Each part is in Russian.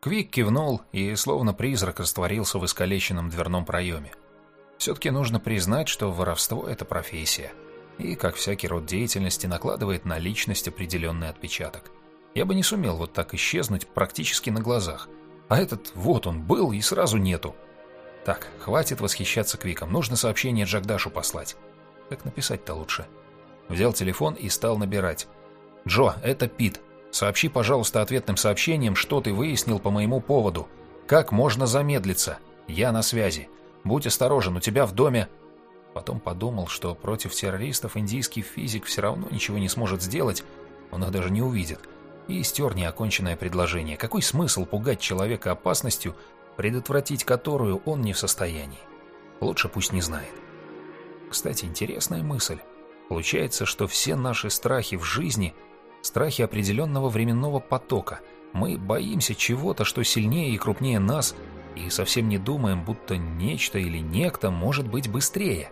Квик кивнул и, словно призрак, растворился в искалеченном дверном проеме. Все-таки нужно признать, что воровство — это профессия. И, как всякий род деятельности, накладывает на личность определенный отпечаток. Я бы не сумел вот так исчезнуть практически на глазах. А этот, вот он, был и сразу нету. Так, хватит восхищаться Квиком, нужно сообщение Джагдашу послать. Как написать-то лучше? Взял телефон и стал набирать. «Джо, это Пит. Сообщи, пожалуйста, ответным сообщением, что ты выяснил по моему поводу. Как можно замедлиться? Я на связи. Будь осторожен, у тебя в доме...» Потом подумал, что против террористов индийский физик все равно ничего не сможет сделать, он их даже не увидит, и стер неоконченное предложение. Какой смысл пугать человека опасностью, предотвратить которую он не в состоянии? Лучше пусть не знает. Кстати, интересная мысль. Получается, что все наши страхи в жизни — страхи определенного временного потока. Мы боимся чего-то, что сильнее и крупнее нас, и совсем не думаем, будто нечто или некто может быть быстрее.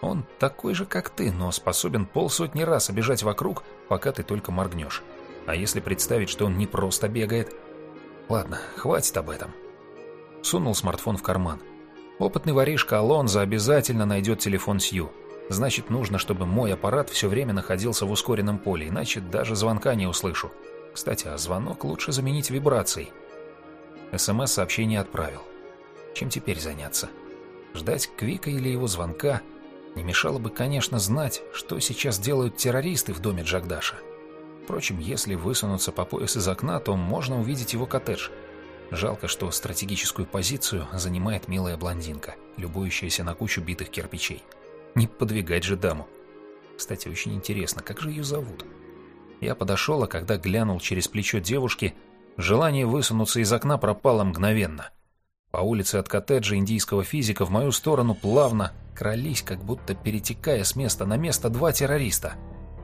Он такой же, как ты, но способен полсотни раз обежать вокруг, пока ты только моргнешь. А если представить, что он не просто бегает? Ладно, хватит об этом. Сунул смартфон в карман. Опытный воришка Алонзо обязательно найдет телефон Сью. Значит, нужно, чтобы мой аппарат все время находился в ускоренном поле, иначе даже звонка не услышу. Кстати, а звонок лучше заменить вибрацией. СМС-сообщение отправил. Чем теперь заняться? Ждать Квика или его звонка? Не мешало бы, конечно, знать, что сейчас делают террористы в доме Джагдаша. Впрочем, если высунуться по пояс из окна, то можно увидеть его коттедж. Жалко, что стратегическую позицию занимает милая блондинка, любующаяся на кучу битых кирпичей. Не подвигать же даму. Кстати, очень интересно, как же ее зовут? Я подошел, а когда глянул через плечо девушки, желание высунуться из окна пропало мгновенно. По улице от коттеджа индийского физика в мою сторону плавно крались, как будто перетекая с места на место, два террориста.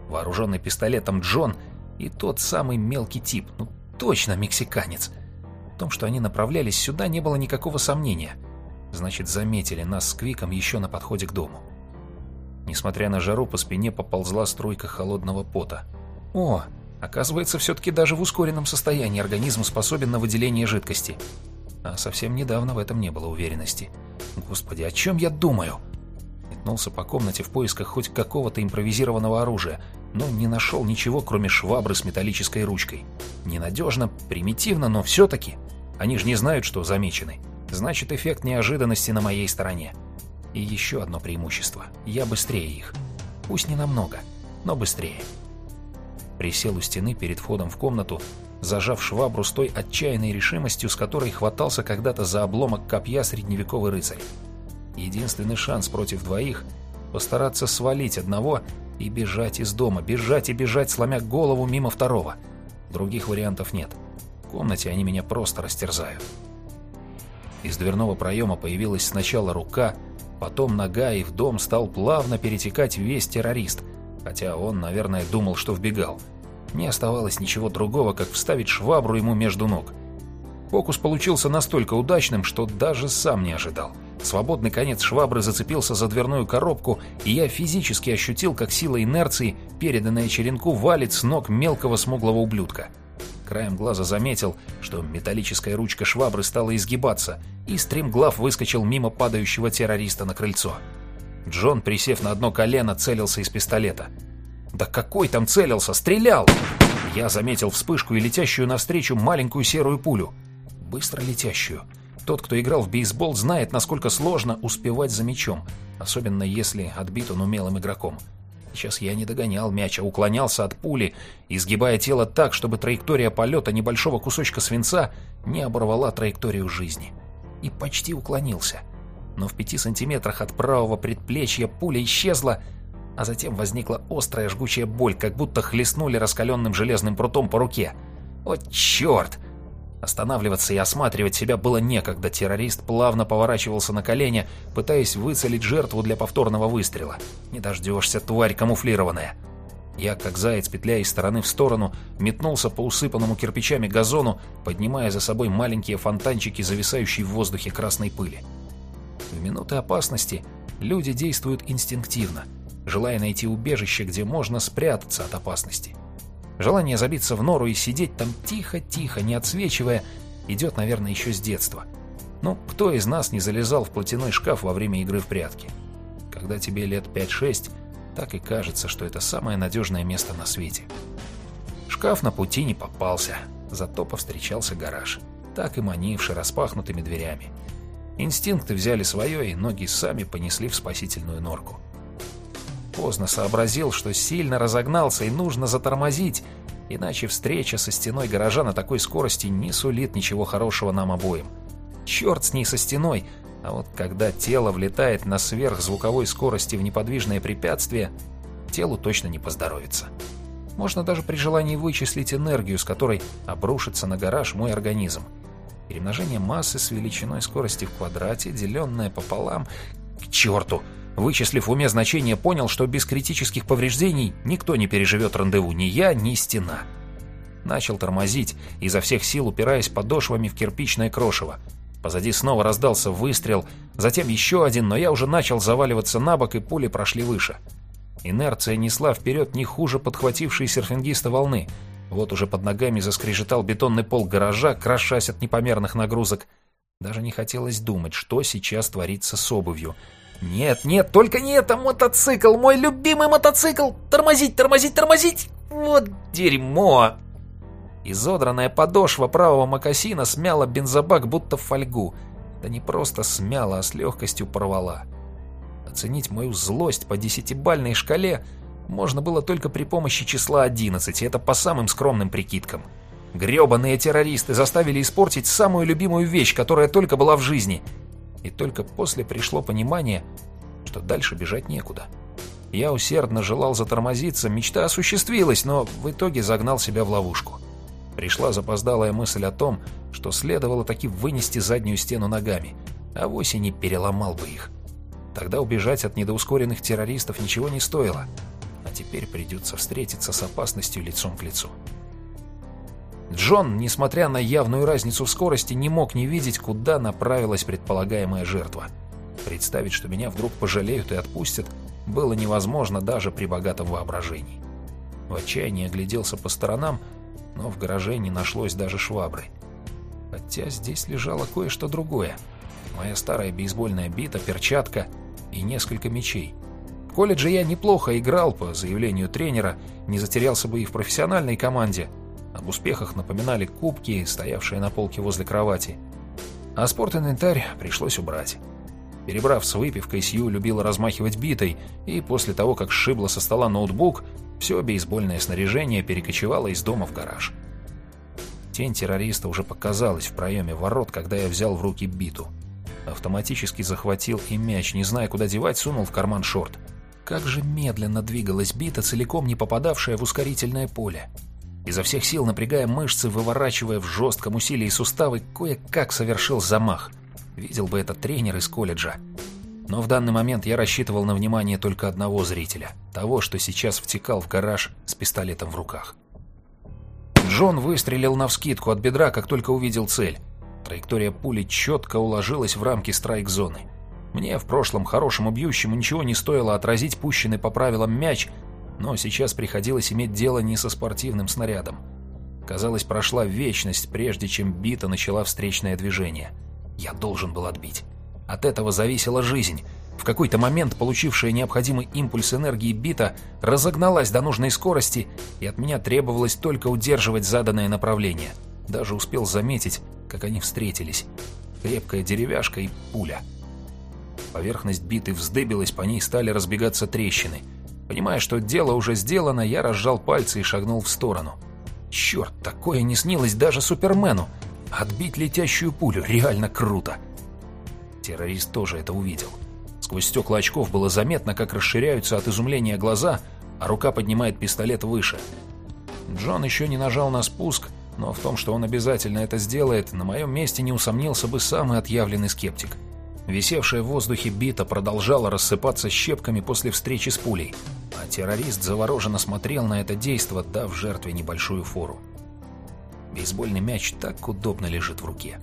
Вооруженный пистолетом Джон и тот самый мелкий тип, ну точно мексиканец. В том, что они направлялись сюда, не было никакого сомнения. Значит, заметили нас с Квиком еще на подходе к дому. Несмотря на жару, по спине поползла струйка холодного пота. О, оказывается, все-таки даже в ускоренном состоянии организм способен на выделение жидкости. А совсем недавно в этом не было уверенности. Господи, о чем я думаю? Метнулся по комнате в поисках хоть какого-то импровизированного оружия, но не нашел ничего, кроме швабры с металлической ручкой. Ненадежно, примитивно, но все-таки. Они же не знают, что замечены. Значит, эффект неожиданности на моей стороне. И еще одно преимущество. Я быстрее их. Пусть не намного, но быстрее. Присел у стены перед входом в комнату, зажав швабру с той отчаянной решимостью, с которой хватался когда-то за обломок копья средневековый рыцарь. Единственный шанс против двоих — постараться свалить одного и бежать из дома, бежать и бежать, сломя голову мимо второго. Других вариантов нет. В комнате они меня просто растерзают. Из дверного проема появилась сначала рука, Потом нога и в дом стал плавно перетекать весь террорист, хотя он, наверное, думал, что вбегал. Не оставалось ничего другого, как вставить швабру ему между ног. Фокус получился настолько удачным, что даже сам не ожидал. Свободный конец швабры зацепился за дверную коробку, и я физически ощутил, как сила инерции, переданная черенку, валит с ног мелкого смуглого ублюдка. Краем глаза заметил, что металлическая ручка швабры стала изгибаться, и стремглав выскочил мимо падающего террориста на крыльцо. Джон, присев на одно колено, целился из пистолета. «Да какой там целился? Стрелял!» Я заметил вспышку и летящую навстречу маленькую серую пулю. Быстро летящую. Тот, кто играл в бейсбол, знает, насколько сложно успевать за мячом, особенно если отбит он умелым игроком. Сейчас я не догонял мяч, а уклонялся от пули, изгибая тело так, чтобы траектория полета небольшого кусочка свинца не оборвала траекторию жизни. И почти уклонился. Но в пяти сантиметрах от правого предплечья пуля исчезла, а затем возникла острая жгучая боль, как будто хлестнули раскаленным железным прутом по руке. «О, черт!» Останавливаться и осматривать себя было некогда. Террорист плавно поворачивался на колени, пытаясь выцелить жертву для повторного выстрела. «Не дождешься, тварь камуфлированная!» Я, как заяц, петляя из стороны в сторону, метнулся по усыпанному кирпичами газону, поднимая за собой маленькие фонтанчики, зависающие в воздухе красной пыли. В минуты опасности люди действуют инстинктивно, желая найти убежище, где можно спрятаться от опасности. Желание забиться в нору и сидеть там тихо-тихо, не отсвечивая, идет, наверное, еще с детства. Ну, кто из нас не залезал в платяной шкаф во время игры в прятки? Когда тебе лет 5-6, так и кажется, что это самое надежное место на свете. Шкаф на пути не попался, зато повстречался гараж, так и манивший распахнутыми дверями. Инстинкты взяли свое, и ноги сами понесли в спасительную норку. Поздно сообразил, что сильно разогнался и нужно затормозить, иначе встреча со стеной гаража на такой скорости не сулит ничего хорошего нам обоим. Черт с ней со стеной, а вот когда тело влетает на сверхзвуковой скорости в неподвижное препятствие, телу точно не поздоровится. Можно даже при желании вычислить энергию, с которой обрушится на гараж мой организм. Перемножение массы с величиной скорости в квадрате, деленное пополам... К черту! Вычислив в уме значение, понял, что без критических повреждений никто не переживет рандеву, ни я, ни стена. Начал тормозить, изо всех сил упираясь подошвами в кирпичное крошево. Позади снова раздался выстрел, затем еще один, но я уже начал заваливаться на бок, и пули прошли выше. Инерция несла вперед не хуже подхватившей серфингиста волны. Вот уже под ногами заскрежетал бетонный пол гаража, крошась от непомерных нагрузок. Даже не хотелось думать, что сейчас творится с обувью. «Нет, нет, только не это мотоцикл! Мой любимый мотоцикл! Тормозить, тормозить, тормозить! Вот дерьмо!» Изодранная подошва правого мокасина смяла бензобак будто в фольгу. Да не просто смяла, а с легкостью порвала. Оценить мою злость по десятибальной шкале можно было только при помощи числа 11, и это по самым скромным прикидкам. Гребаные террористы заставили испортить самую любимую вещь, которая только была в жизни. И только после пришло понимание, что дальше бежать некуда. Я усердно желал затормозиться, мечта осуществилась, но в итоге загнал себя в ловушку. Пришла запоздалая мысль о том, что следовало таки вынести заднюю стену ногами, а в осени переломал бы их. Тогда убежать от недоускоренных террористов ничего не стоило, а теперь придется встретиться с опасностью лицом к лицу. Джон, несмотря на явную разницу в скорости, не мог не видеть, куда направилась предполагаемая жертва. Представить, что меня вдруг пожалеют и отпустят, было невозможно даже при богатом воображении. В отчаянии огляделся по сторонам, но в гараже не нашлось даже швабры. Хотя здесь лежало кое-что другое. Моя старая бейсбольная бита, перчатка и несколько мечей. В колледже я неплохо играл, по заявлению тренера, не затерялся бы и в профессиональной команде. Об успехах напоминали кубки, стоявшие на полке возле кровати. А спортинвентарь пришлось убрать. Перебрав с выпивкой, Сью любила размахивать битой, и после того, как сшибла со стола ноутбук, все бейсбольное снаряжение перекочевало из дома в гараж. Тень террориста уже показалась в проеме ворот, когда я взял в руки биту. Автоматически захватил и мяч, не зная, куда девать, сунул в карман шорт. Как же медленно двигалась бита, целиком не попадавшая в ускорительное поле. Изо всех сил напрягая мышцы, выворачивая в жестком усилии суставы, кое-как совершил замах. Видел бы этот тренер из колледжа. Но в данный момент я рассчитывал на внимание только одного зрителя, того, что сейчас втекал в гараж с пистолетом в руках. Джон выстрелил навскидку от бедра, как только увидел цель. Траектория пули четко уложилась в рамки страйк-зоны. Мне в прошлом хорошему бьющему ничего не стоило отразить пущенный по правилам мяч, но сейчас приходилось иметь дело не со спортивным снарядом. Казалось, прошла вечность, прежде чем бита начала встречное движение. Я должен был отбить. От этого зависела жизнь. В какой-то момент получившая необходимый импульс энергии бита разогналась до нужной скорости, и от меня требовалось только удерживать заданное направление. Даже успел заметить, как они встретились. Крепкая деревяшка и пуля. Поверхность биты вздыбилась, по ней стали разбегаться трещины. Понимая, что дело уже сделано, я разжал пальцы и шагнул в сторону. Черт, такое не снилось даже Супермену! Отбить летящую пулю реально круто! Террорист тоже это увидел. Сквозь стекла очков было заметно, как расширяются от изумления глаза, а рука поднимает пистолет выше. Джон еще не нажал на спуск, но в том, что он обязательно это сделает, на моем месте не усомнился бы самый отъявленный скептик. Висевшая в воздухе бита продолжала рассыпаться щепками после встречи с пулей, а террорист завороженно смотрел на это действо, дав жертве небольшую фору. Бейсбольный мяч так удобно лежит в руке.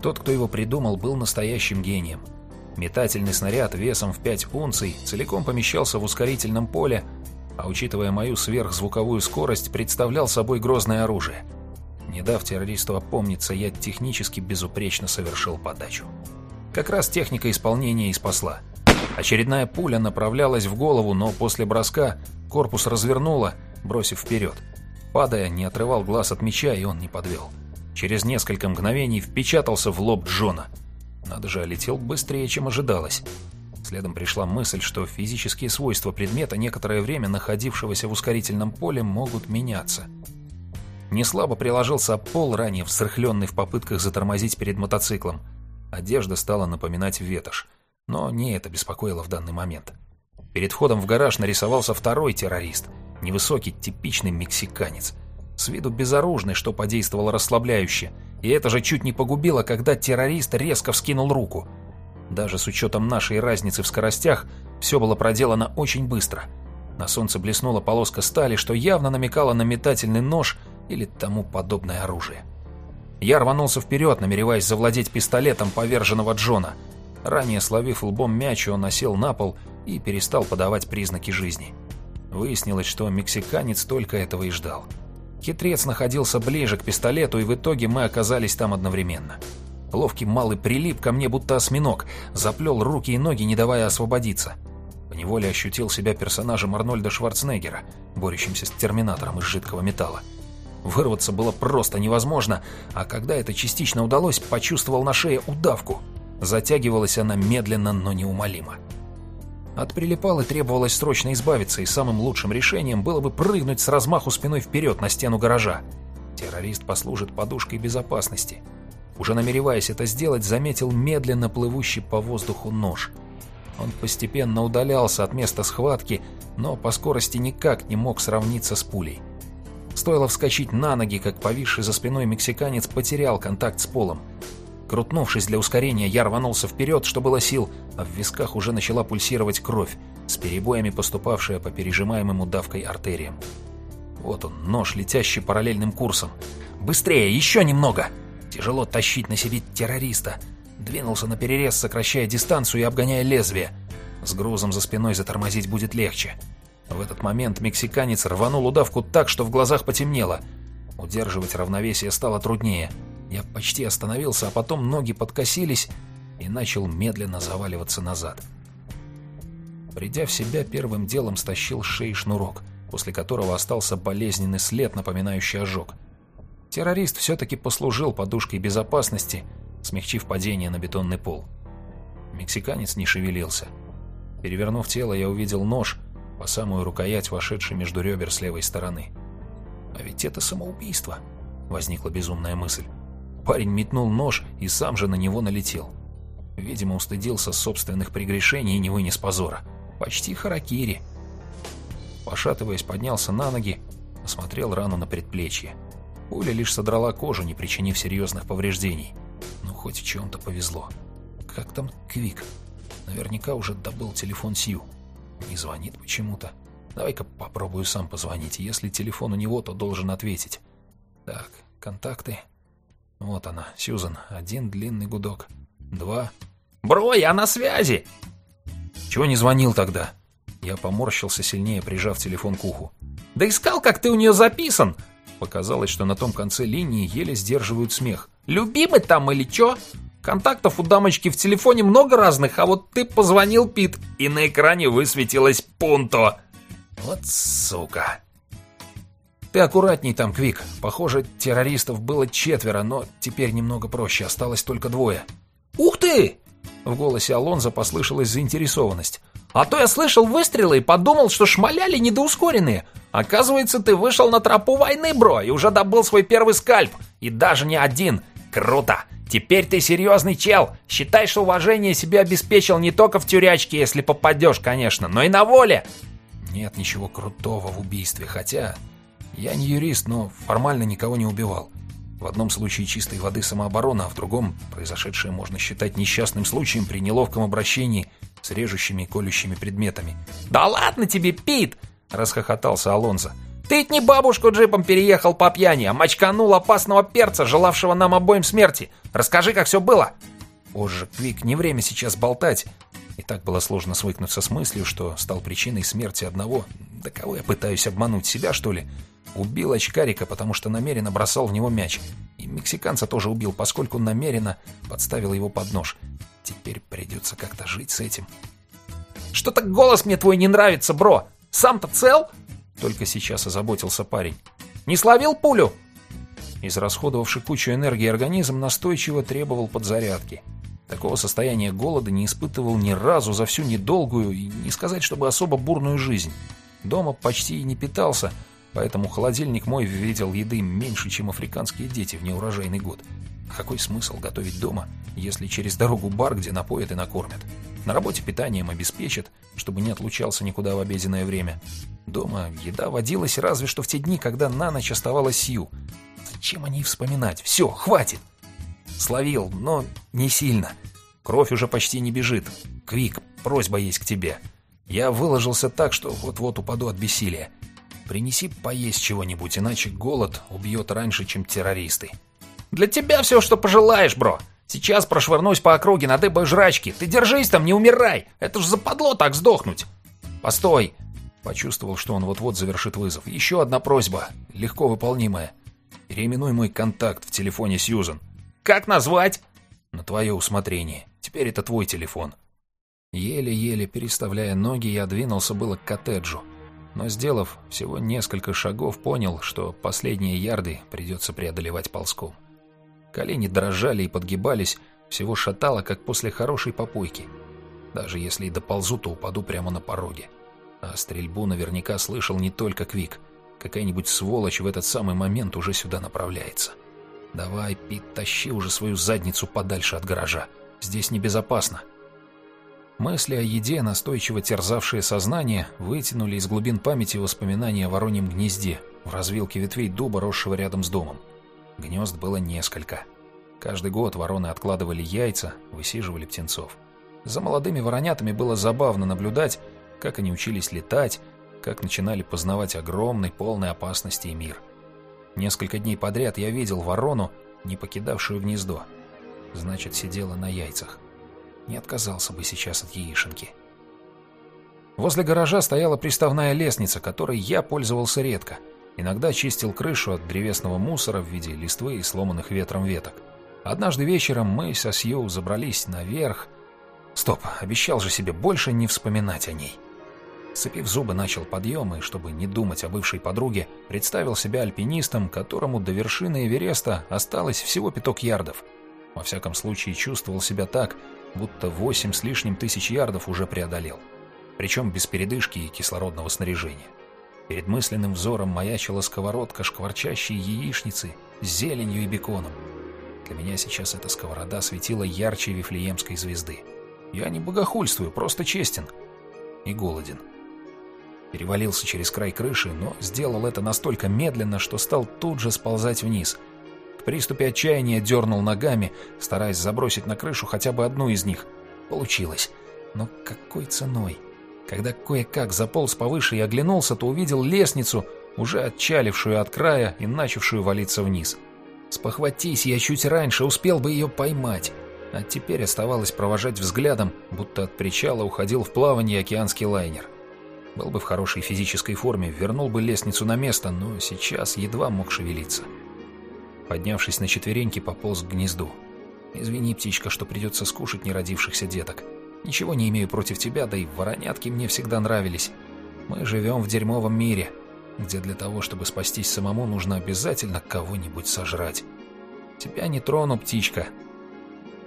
Тот, кто его придумал, был настоящим гением. Метательный снаряд весом в 5 унций целиком помещался в ускорительном поле, а учитывая мою сверхзвуковую скорость, представлял собой грозное оружие. Не дав террористу опомниться, я технически безупречно совершил подачу. Как раз техника исполнения и спасла. Очередная пуля направлялась в голову, но после броска корпус развернула, бросив вперед. Падая, не отрывал глаз от меча, и он не подвел. Через несколько мгновений впечатался в лоб Джона. Надо же, летел быстрее, чем ожидалось. Следом пришла мысль, что физические свойства предмета, некоторое время находившегося в ускорительном поле, могут меняться. Неслабо приложился пол, ранее взрыхленный в попытках затормозить перед мотоциклом. Одежда стала напоминать ветошь. Но не это беспокоило в данный момент. Перед входом в гараж нарисовался второй террорист. Невысокий, типичный мексиканец. С виду безоружный, что подействовало расслабляюще. И это же чуть не погубило, когда террорист резко вскинул руку — даже с учетом нашей разницы в скоростях, все было проделано очень быстро. На солнце блеснула полоска стали, что явно намекала на метательный нож или тому подобное оружие. Я рванулся вперед, намереваясь завладеть пистолетом поверженного Джона. Ранее словив лбом мяч, он осел на пол и перестал подавать признаки жизни. Выяснилось, что мексиканец только этого и ждал. Хитрец находился ближе к пистолету, и в итоге мы оказались там одновременно. Ловкий малый прилип ко мне будто осьминог, заплел руки и ноги, не давая освободиться. Поневоле ощутил себя персонажем Арнольда Шварценеггера, борющимся с терминатором из жидкого металла. Вырваться было просто невозможно, а когда это частично удалось, почувствовал на шее удавку. Затягивалась она медленно, но неумолимо. От прилипалы требовалось срочно избавиться, и самым лучшим решением было бы прыгнуть с размаху спиной вперед на стену гаража. Террорист послужит подушкой безопасности. Уже намереваясь это сделать, заметил медленно плывущий по воздуху нож. Он постепенно удалялся от места схватки, но по скорости никак не мог сравниться с пулей. Стоило вскочить на ноги, как повисший за спиной мексиканец потерял контакт с полом. Крутнувшись для ускорения, я рванулся вперед, что было сил, а в висках уже начала пульсировать кровь, с перебоями поступавшая по пережимаемым удавкой артериям. Вот он, нож, летящий параллельным курсом. «Быстрее, еще немного!» Тяжело тащить на себе террориста. Двинулся на перерез, сокращая дистанцию и обгоняя лезвие. С грузом за спиной затормозить будет легче. В этот момент мексиканец рванул удавку так, что в глазах потемнело. Удерживать равновесие стало труднее. Я почти остановился, а потом ноги подкосились и начал медленно заваливаться назад. Придя в себя, первым делом стащил шеи шнурок, после которого остался болезненный след, напоминающий ожог. Террорист все-таки послужил подушкой безопасности, смягчив падение на бетонный пол. Мексиканец не шевелился. Перевернув тело, я увидел нож, по самую рукоять, вошедший между ребер с левой стороны. «А ведь это самоубийство!» — возникла безумная мысль. Парень метнул нож и сам же на него налетел. Видимо, устыдился собственных прегрешений и не вынес позора. Почти харакири. Пошатываясь, поднялся на ноги, осмотрел рану на предплечье. Пуля лишь содрала кожу, не причинив серьезных повреждений. Ну, хоть в чем-то повезло. Как там Квик? Наверняка уже добыл телефон Сью. Не звонит почему-то. Давай-ка попробую сам позвонить. Если телефон у него, то должен ответить. Так, контакты. Вот она, Сьюзан. Один длинный гудок. Два. «Бро, я на связи!» «Чего не звонил тогда?» Я поморщился сильнее, прижав телефон к уху. «Да искал, как ты у нее записан!» Показалось, что на том конце линии еле сдерживают смех. «Любимый там или чё? Контактов у дамочки в телефоне много разных, а вот ты позвонил, Пит, и на экране высветилось «Пунто». Вот сука. Ты аккуратней там, Квик. Похоже, террористов было четверо, но теперь немного проще, осталось только двое. «Ух ты!» В голосе Алонза послышалась заинтересованность. А то я слышал выстрелы и подумал, что шмаляли недоускоренные. Оказывается, ты вышел на тропу войны, бро, и уже добыл свой первый скальп. И даже не один. Круто. Теперь ты серьезный чел. Считай, что уважение себе обеспечил не только в тюрячке, если попадешь, конечно, но и на воле. Нет ничего крутого в убийстве, хотя... Я не юрист, но формально никого не убивал. В одном случае чистой воды самооборона, а в другом произошедшее можно считать несчастным случаем при неловком обращении с режущими и колющими предметами. «Да ладно тебе, Пит!» – расхохотался Алонзо. «Ты ведь не бабушку джипом переехал по пьяни, а мочканул опасного перца, желавшего нам обоим смерти. Расскажи, как все было!» Позже, Квик, не время сейчас болтать. И так было сложно свыкнуться с мыслью, что стал причиной смерти одного. Да кого я пытаюсь обмануть, себя, что ли? Убил очкарика, потому что намеренно бросал в него мяч. И мексиканца тоже убил, поскольку намеренно подставил его под нож. Теперь придется как-то жить с этим. «Что-то голос мне твой не нравится, бро! Сам-то цел?» Только сейчас озаботился парень. «Не словил пулю?» Израсходовавший кучу энергии организм настойчиво требовал подзарядки. Такого состояния голода не испытывал ни разу за всю недолгую и не сказать, чтобы особо бурную жизнь. Дома почти и не питался, поэтому холодильник мой видел еды меньше, чем африканские дети в неурожайный год. Какой смысл готовить дома, если через дорогу бар, где напоят и накормят? На работе питанием обеспечат, чтобы не отлучался никуда в обеденное время. Дома еда водилась разве что в те дни, когда на ночь оставалась Сью. Зачем о ней вспоминать? Все, хватит! Словил, но не сильно. Кровь уже почти не бежит. Квик, просьба есть к тебе. Я выложился так, что вот-вот упаду от бессилия. Принеси поесть чего-нибудь, иначе голод убьет раньше, чем террористы. Для тебя все, что пожелаешь, бро. Сейчас прошвырнусь по округе, надыбаю жрачки. Ты держись там, не умирай. Это ж западло так сдохнуть. Постой. Почувствовал, что он вот-вот завершит вызов. Еще одна просьба, легко выполнимая. Переименуй мой контакт в телефоне Сьюзан. Как назвать? На твое усмотрение. Теперь это твой телефон. Еле-еле переставляя ноги, я двинулся было к коттеджу. Но, сделав всего несколько шагов, понял, что последние ярды придется преодолевать ползком. Колени дрожали и подгибались, всего шатало, как после хорошей попойки. Даже если и доползу, то упаду прямо на пороге. А стрельбу наверняка слышал не только Квик. Какая-нибудь сволочь в этот самый момент уже сюда направляется. Давай, Пит, тащи уже свою задницу подальше от гаража. Здесь небезопасно. Мысли о еде, настойчиво терзавшие сознание, вытянули из глубин памяти воспоминания о вороньем гнезде в развилке ветвей дуба, росшего рядом с домом. Гнезд было несколько. Каждый год вороны откладывали яйца, высиживали птенцов. За молодыми воронятами было забавно наблюдать, как они учились летать, как начинали познавать огромный, полный опасности мир. Несколько дней подряд я видел ворону, не покидавшую гнездо. Значит, сидела на яйцах. Не отказался бы сейчас от яишенки. Возле гаража стояла приставная лестница, которой я пользовался редко — Иногда чистил крышу от древесного мусора в виде листвы и сломанных ветром веток. Однажды вечером мы со Сью забрались наверх. Стоп, обещал же себе больше не вспоминать о ней. Сцепив зубы, начал подъем и, чтобы не думать о бывшей подруге, представил себя альпинистом, которому до вершины Эвереста осталось всего пяток ярдов. Во всяком случае, чувствовал себя так, будто восемь с лишним тысяч ярдов уже преодолел. Причем без передышки и кислородного снаряжения. Перед мысленным взором маячила сковородка шкварчащей яичницы с зеленью и беконом. Для меня сейчас эта сковорода светила ярче вифлеемской звезды. Я не богохульствую, просто честен. И голоден. Перевалился через край крыши, но сделал это настолько медленно, что стал тут же сползать вниз. В приступе отчаяния дернул ногами, стараясь забросить на крышу хотя бы одну из них. Получилось. Но какой ценой? Когда кое-как заполз повыше и оглянулся, то увидел лестницу, уже отчалившую от края и начавшую валиться вниз. Спохватись, я чуть раньше успел бы ее поймать. А теперь оставалось провожать взглядом, будто от причала уходил в плавание океанский лайнер. Был бы в хорошей физической форме, вернул бы лестницу на место, но сейчас едва мог шевелиться. Поднявшись на четвереньки, пополз к гнезду. «Извини, птичка, что придется скушать неродившихся деток. Ничего не имею против тебя, да и воронятки мне всегда нравились. Мы живем в дерьмовом мире, где для того, чтобы спастись самому, нужно обязательно кого-нибудь сожрать. Тебя не трону, птичка.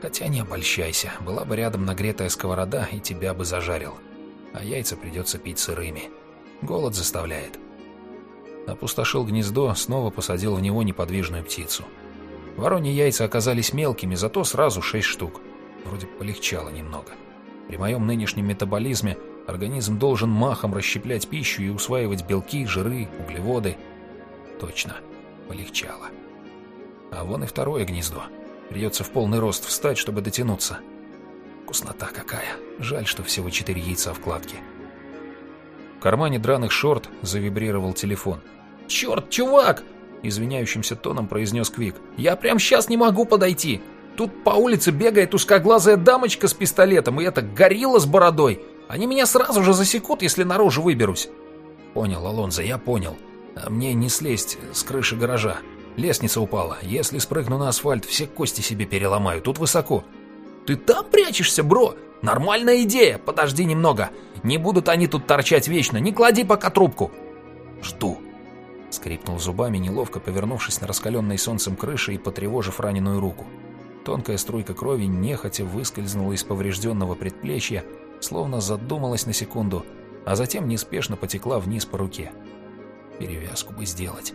Хотя не обольщайся, была бы рядом нагретая сковорода, и тебя бы зажарил. А яйца придется пить сырыми. Голод заставляет. Опустошил гнездо, снова посадил в него неподвижную птицу. Вороньи яйца оказались мелкими, зато сразу шесть штук. Вроде полегчало немного. — при моем нынешнем метаболизме организм должен махом расщеплять пищу и усваивать белки, жиры, углеводы. Точно, полегчало. А вон и второе гнездо. Придется в полный рост встать, чтобы дотянуться. Вкуснота какая. Жаль, что всего четыре яйца в кладке. В кармане драных шорт завибрировал телефон. «Черт, чувак!» — извиняющимся тоном произнес Квик. «Я прям сейчас не могу подойти. Тут по улице бегает узкоглазая дамочка с пистолетом, и это горилла с бородой. Они меня сразу же засекут, если наружу выберусь. Понял, Алонзо, я понял. А мне не слезть с крыши гаража. Лестница упала. Если спрыгну на асфальт, все кости себе переломаю. Тут высоко. Ты там прячешься, бро? Нормальная идея. Подожди немного. Не будут они тут торчать вечно. Не клади пока трубку. Жду. Скрипнул зубами, неловко повернувшись на раскаленной солнцем крыше и потревожив раненую руку. Тонкая струйка крови нехотя выскользнула из поврежденного предплечья, словно задумалась на секунду, а затем неспешно потекла вниз по руке. Перевязку бы сделать.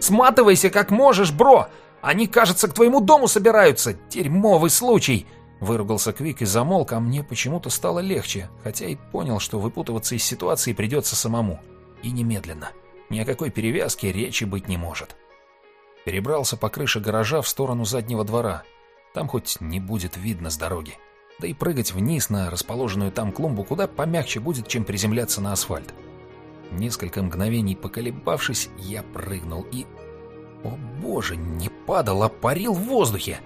«Сматывайся как можешь, бро! Они, кажется, к твоему дому собираются! Дерьмовый случай!» Выругался Квик и замолк, а мне почему-то стало легче, хотя и понял, что выпутываться из ситуации придется самому. И немедленно. Ни о какой перевязке речи быть не может. Перебрался по крыше гаража в сторону заднего двора. Там хоть не будет видно с дороги. Да и прыгать вниз на расположенную там клумбу куда помягче будет, чем приземляться на асфальт. Несколько мгновений поколебавшись, я прыгнул и... О боже, не падал, а парил в воздухе!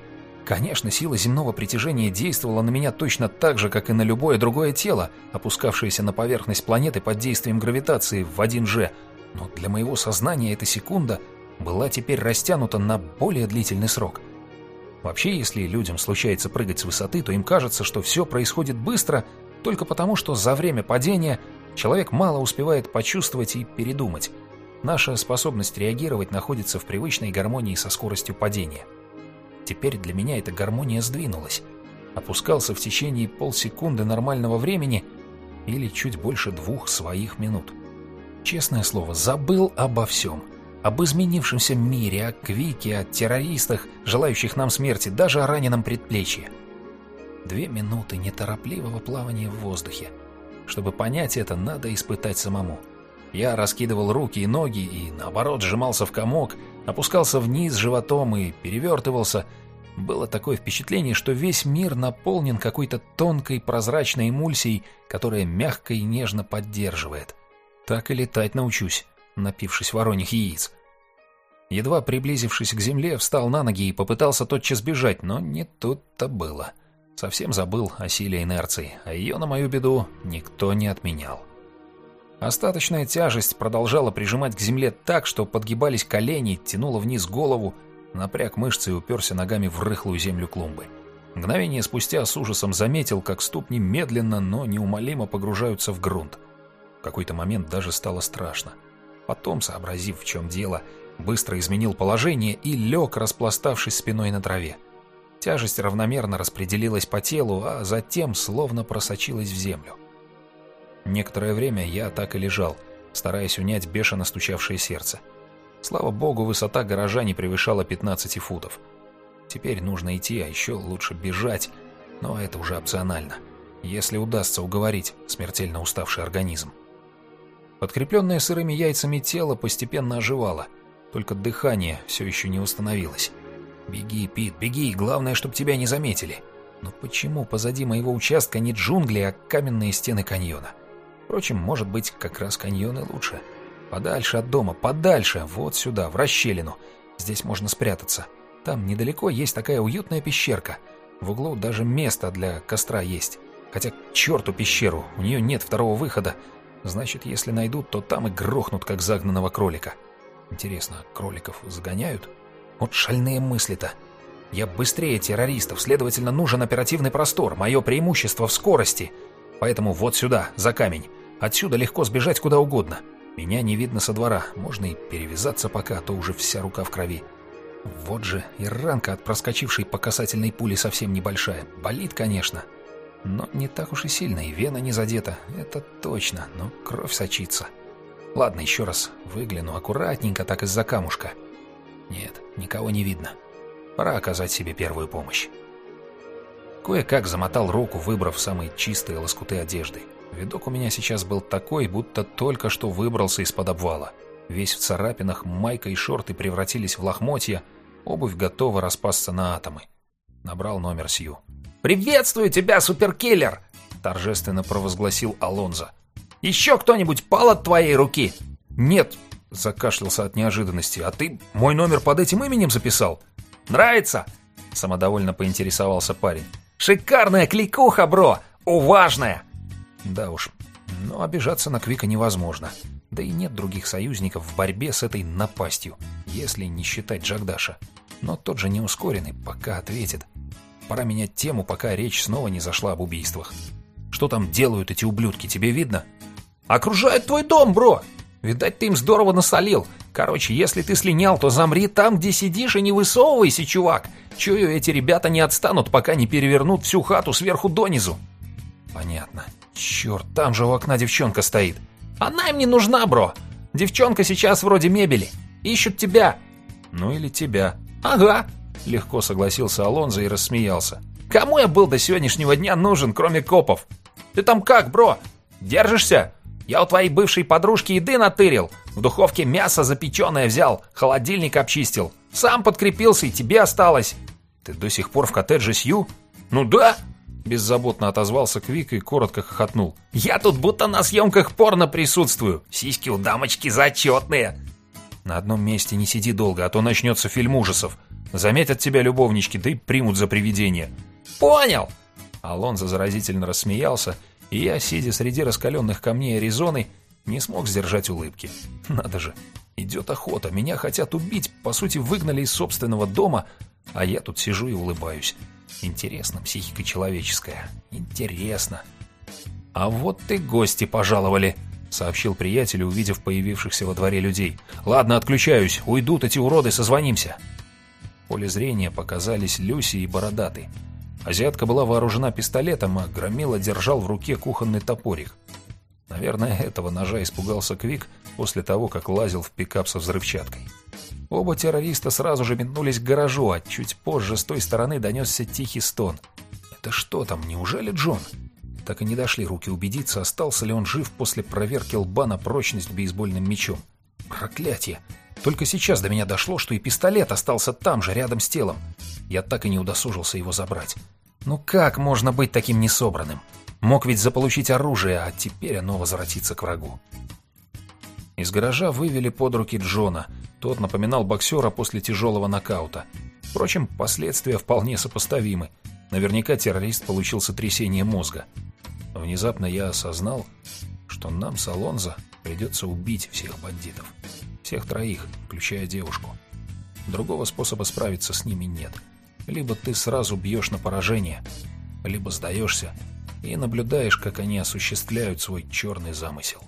Конечно, сила земного притяжения действовала на меня точно так же, как и на любое другое тело, опускавшееся на поверхность планеты под действием гравитации в 1G, но для моего сознания эта секунда была теперь растянута на более длительный срок. Вообще, если людям случается прыгать с высоты, то им кажется, что все происходит быстро, только потому, что за время падения человек мало успевает почувствовать и передумать. Наша способность реагировать находится в привычной гармонии со скоростью падения – Теперь для меня эта гармония сдвинулась. Опускался в течение полсекунды нормального времени или чуть больше двух своих минут. Честное слово, забыл обо всем. Об изменившемся мире, о Квике, о террористах, желающих нам смерти, даже о раненом предплечье. Две минуты неторопливого плавания в воздухе. Чтобы понять это, надо испытать самому. Я раскидывал руки и ноги и, наоборот, сжимался в комок, опускался вниз животом и перевертывался. Было такое впечатление, что весь мир наполнен какой-то тонкой прозрачной эмульсией, которая мягко и нежно поддерживает. Так и летать научусь, напившись вороньих яиц. Едва приблизившись к земле, встал на ноги и попытался тотчас бежать, но не тут-то было. Совсем забыл о силе инерции, а ее, на мою беду, никто не отменял. Остаточная тяжесть продолжала прижимать к земле так, что подгибались колени, тянуло вниз голову, напряг мышцы и уперся ногами в рыхлую землю клумбы. Мгновение спустя с ужасом заметил, как ступни медленно, но неумолимо погружаются в грунт. В какой-то момент даже стало страшно. Потом, сообразив, в чем дело, быстро изменил положение и лег, распластавшись спиной на траве. Тяжесть равномерно распределилась по телу, а затем словно просочилась в землю. Некоторое время я так и лежал, стараясь унять бешено стучавшее сердце. Слава богу, высота гаража не превышала 15 футов. Теперь нужно идти, а еще лучше бежать, но это уже опционально, если удастся уговорить смертельно уставший организм. Подкрепленное сырыми яйцами тело постепенно оживало, только дыхание все еще не установилось. «Беги, Пит, беги, главное, чтобы тебя не заметили». Но почему позади моего участка не джунгли, а каменные стены каньона? Впрочем, может быть, как раз каньоны лучше. Подальше от дома, подальше, вот сюда, в расщелину. Здесь можно спрятаться. Там недалеко есть такая уютная пещерка. В углу даже место для костра есть. Хотя к черту пещеру, у нее нет второго выхода. Значит, если найдут, то там и грохнут, как загнанного кролика. Интересно, кроликов загоняют? Вот шальные мысли-то. Я быстрее террористов, следовательно, нужен оперативный простор. Мое преимущество в скорости — Поэтому вот сюда, за камень. Отсюда легко сбежать куда угодно. Меня не видно со двора, можно и перевязаться пока, а то уже вся рука в крови. Вот же, и ранка от проскочившей по касательной пули совсем небольшая. Болит, конечно, но не так уж и сильно, и вена не задета. Это точно, но кровь сочится. Ладно, еще раз выгляну аккуратненько, так из-за камушка. Нет, никого не видно. Пора оказать себе первую помощь. Кое-как замотал руку, выбрав самые чистые лоскуты одежды. Видок у меня сейчас был такой, будто только что выбрался из-под обвала. Весь в царапинах, майка и шорты превратились в лохмотья, обувь готова распасться на атомы. Набрал номер Сью. «Приветствую тебя, суперкиллер!» торжественно провозгласил Алонзо. «Еще кто-нибудь пал от твоей руки?» «Нет», — закашлялся от неожиданности. «А ты мой номер под этим именем записал?» «Нравится?» — самодовольно поинтересовался парень. Шикарная кликуха, бро! Уважная!» Да уж, но обижаться на Квика невозможно. Да и нет других союзников в борьбе с этой напастью, если не считать Джагдаша. Но тот же не ускоренный, пока ответит. Пора менять тему, пока речь снова не зашла об убийствах. Что там делают эти ублюдки, тебе видно? Окружают твой дом, бро! Видать, ты им здорово насолил. Короче, если ты слинял, то замри там, где сидишь, и не высовывайся, чувак. Чую, эти ребята не отстанут, пока не перевернут всю хату сверху донизу. Понятно. Черт, там же у окна девчонка стоит. Она им не нужна, бро. Девчонка сейчас вроде мебели. Ищут тебя. Ну или тебя. Ага. Легко согласился Алонзо и рассмеялся. Кому я был до сегодняшнего дня нужен, кроме копов? Ты там как, бро? Держишься? Я у твоей бывшей подружки еды натырил. В духовке мясо запеченное взял, холодильник обчистил. Сам подкрепился и тебе осталось. Ты до сих пор в коттедже Сью? Ну да. Беззаботно отозвался Квик и коротко хохотнул. «Я тут будто на съемках порно присутствую. Сиськи у дамочки зачетные». «На одном месте не сиди долго, а то начнется фильм ужасов. Заметят тебя любовнички, да и примут за привидение». «Понял!» Алонзо заразительно рассмеялся, и я, сидя среди раскаленных камней Аризоны, не смог сдержать улыбки. Надо же, идет охота, меня хотят убить, по сути выгнали из собственного дома, а я тут сижу и улыбаюсь. Интересно, психика человеческая. Интересно. А вот и гости пожаловали, сообщил приятель, увидев появившихся во дворе людей. Ладно, отключаюсь. Уйдут эти уроды, созвонимся. Поле зрения показались Люси и Бородатый. Азиатка была вооружена пистолетом, а Громила держал в руке кухонный топорик. Наверное, этого ножа испугался Квик после того, как лазил в пикап со взрывчаткой. Оба террориста сразу же метнулись к гаражу, а чуть позже с той стороны донесся тихий стон. «Это что там, неужели Джон?» Так и не дошли руки убедиться, остался ли он жив после проверки лба на прочность бейсбольным мечом. Проклятие! Только сейчас до меня дошло, что и пистолет остался там же, рядом с телом. Я так и не удосужился его забрать. Ну как можно быть таким несобранным? Мог ведь заполучить оружие, а теперь оно возвратится к врагу. Из гаража вывели под руки Джона. Тот напоминал боксера после тяжелого нокаута. Впрочем, последствия вполне сопоставимы. Наверняка террорист получил сотрясение мозга. Внезапно я осознал, что нам с Алонзо придется убить всех бандитов. Всех троих, включая девушку. Другого способа справиться с ними нет. Либо ты сразу бьешь на поражение, либо сдаешься и наблюдаешь, как они осуществляют свой черный замысел.